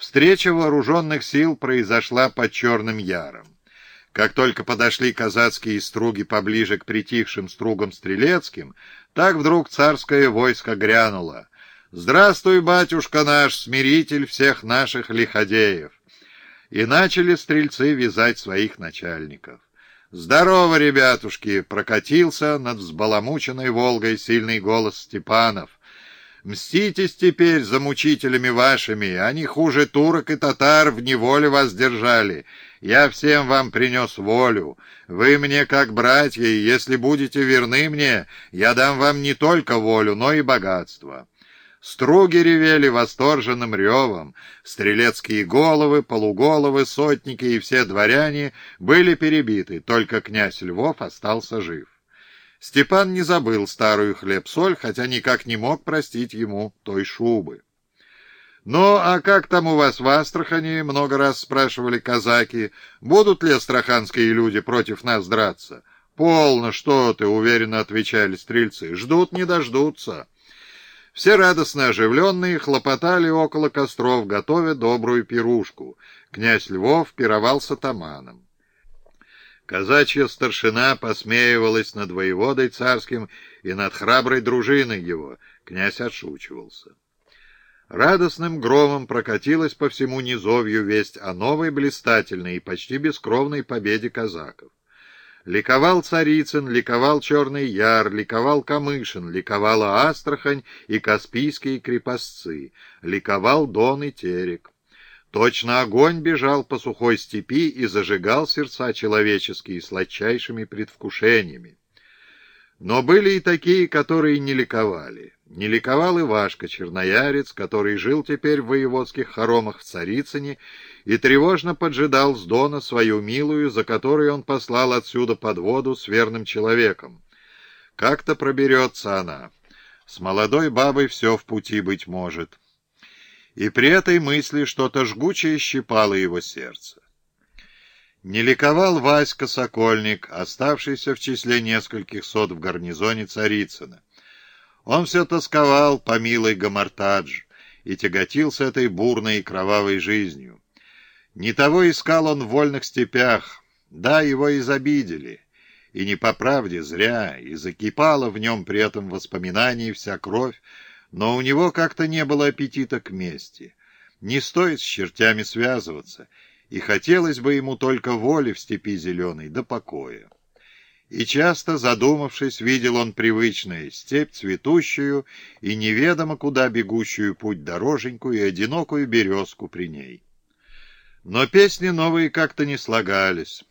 Встреча вооруженных сил произошла под Черным Яром. Как только подошли казацкие струги поближе к притихшим стругам стрелецким, так вдруг царское войско грянуло. «Здравствуй, батюшка наш, смиритель всех наших лиходеев!» И начали стрельцы вязать своих начальников. «Здорово, ребятушки!» — прокатился над взбаламученной Волгой сильный голос Степанов. «Мститесь теперь за мучителями вашими, они хуже турок и татар в неволе вас держали. Я всем вам принес волю. Вы мне как братья, и если будете верны мне, я дам вам не только волю, но и богатство». Струги ревели восторженным ревом. Стрелецкие головы, полуголовы, сотники и все дворяне были перебиты, только князь Львов остался жив. Степан не забыл старую хлеб-соль, хотя никак не мог простить ему той шубы. «Ну, а как там у вас в Астрахани?» — много раз спрашивали казаки. «Будут ли астраханские люди против нас драться?» «Полно, что ты!» — уверенно отвечали стрельцы. «Ждут, не дождутся». Все радостно оживленные хлопотали около костров, готовя добрую пирушку. Князь Львов пировал с атаманом. Казачья старшина посмеивалась над воеводой царским и над храброй дружиной его. Князь отшучивался. Радостным громом прокатилась по всему низовью весть о новой блистательной и почти бескровной победе казаков. Ликовал Царицын, ликовал Черный Яр, ликовал Камышин, ликовала Астрахань и Каспийские крепостцы, ликовал Дон и Терек. Точно огонь бежал по сухой степи и зажигал сердца человеческие сладчайшими предвкушениями. Но были и такие, которые не ликовали. Не ликовал и Вашка, черноярец, который жил теперь в воеводских хоромах в Царицыне и тревожно поджидал с Дона свою милую, за которой он послал отсюда под воду с верным человеком. Как-то проберется она. С молодой бабой все в пути, быть может. И при этой мысли что-то жгучее щипало его сердце. Не ликовал Васька Сокольник, оставшийся в числе нескольких сот в гарнизоне Царицына. Он все тосковал по милой Гамартадж и тяготился этой бурной и кровавой жизнью. Не того искал он в вольных степях, да, его изобидели, и не по правде зря, и закипала в нем при этом воспоминании вся кровь, но у него как-то не было аппетита к мести. Не стоит с чертями связываться — и хотелось бы ему только воли в степи зеленой да покоя. И часто, задумавшись, видел он привычную степь цветущую и неведомо куда бегущую путь дороженьку и одинокую березку при ней. Но песни новые как-то не слагались.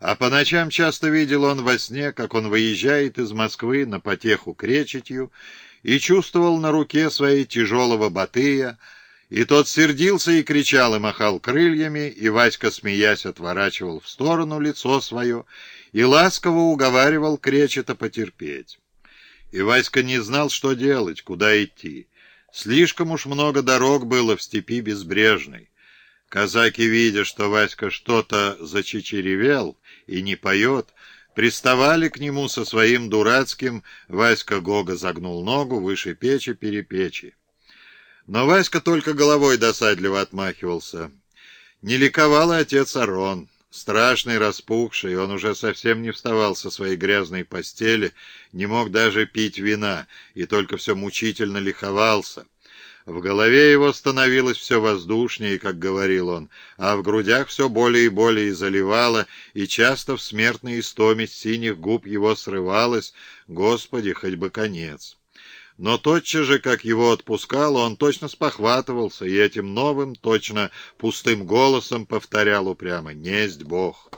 А по ночам часто видел он во сне, как он выезжает из Москвы на потеху к Речетью и чувствовал на руке своей тяжелого батыя, и тот сердился и кричал и махал крыльями, и Васька, смеясь, отворачивал в сторону лицо свое и ласково уговаривал кречета потерпеть. И Васька не знал, что делать, куда идти. Слишком уж много дорог было в степи безбрежной. Казаки, видя, что Васька что-то зачечеревел и не поет, приставали к нему со своим дурацким «Васька Гога загнул ногу выше печи-перепечи». Но Васька только головой досадливо отмахивался. Не ликовал отец Арон. Страшный, распухший, он уже совсем не вставал со своей грязной постели, не мог даже пить вина, и только все мучительно лиховался. В голове его становилось все воздушнее, как говорил он, а в грудях все более и более заливало, и часто в смертной истоме синих губ его срывалось «Господи, хоть бы конец». Но тотчас же, как его отпускало, он точно спохватывался и этим новым, точно пустым голосом повторял упрямо «Несть Бог».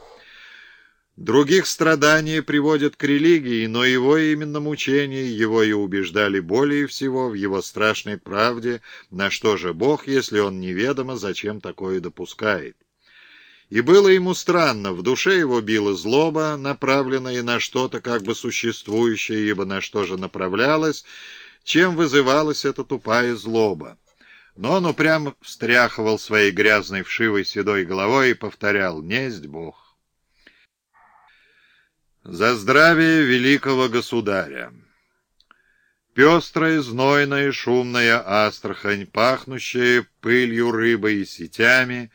Других страдания приводят к религии, но его именно мучения его и убеждали более всего в его страшной правде, на что же Бог, если он неведомо, зачем такое допускает. И было ему странно, в душе его била злоба, направленная на что-то как бы существующее, ибо на что же направлялась, чем вызывалась эта тупая злоба. Но он упрямо встряхивал своей грязной вшивой седой головой и повторял «Несть Бог». За здравие великого государя! Пестрая, знойная, шумная Астрахань, пахнущая пылью, рыбой и сетями,